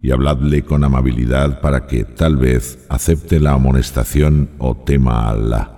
y habladle con amabilidad para que tal vez acepte la amonestación o tema a Allah.